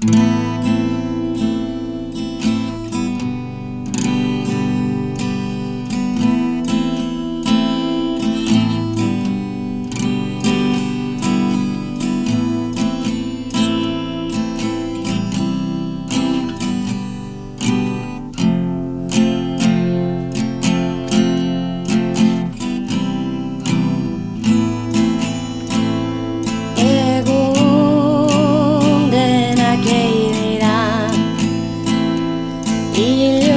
Bye. Il